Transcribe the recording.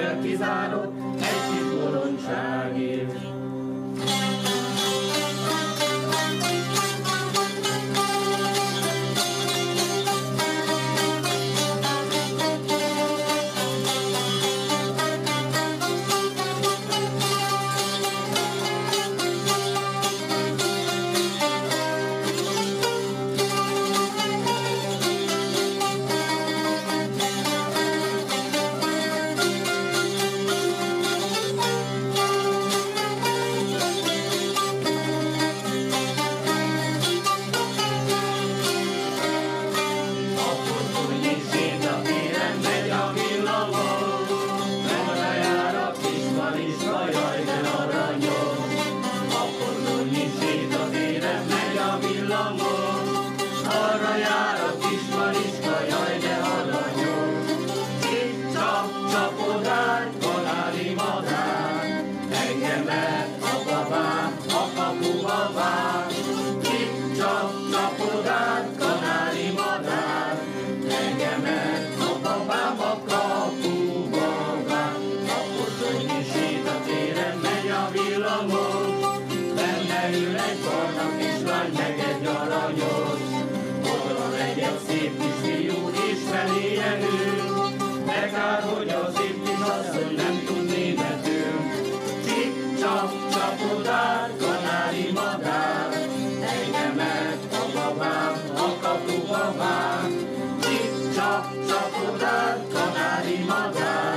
szívvel kizárok egy kis bolondságért. Körül egy barna kis meg egy aranyos. Oldalon egy-egy szép kis fiú, és feléje ő. De kár, hogy az épp kis asszony nem tud németül. Csip, csap, csapodár, kanári madár. Engemet a babám, a kapuba vár. Csip, csap, csapodár, kanári madár.